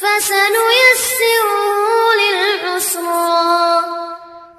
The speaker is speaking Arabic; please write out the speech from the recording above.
فسنيسر